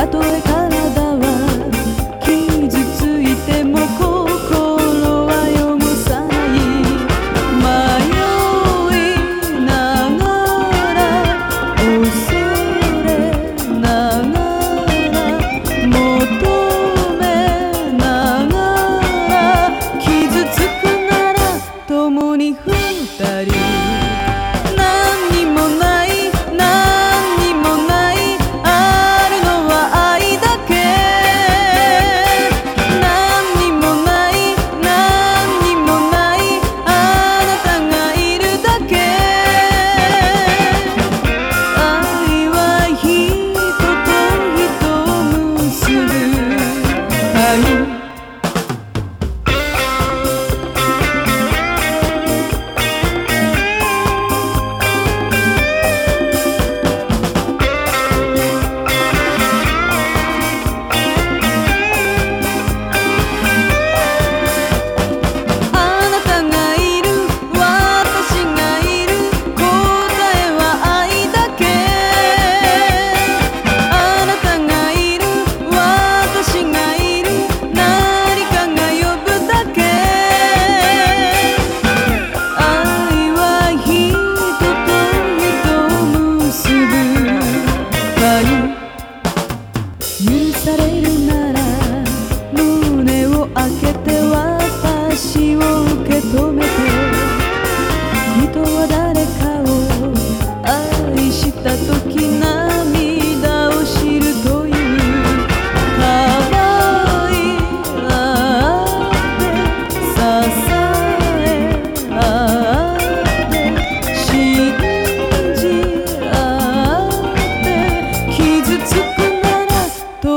và tôi caminho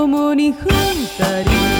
共に二人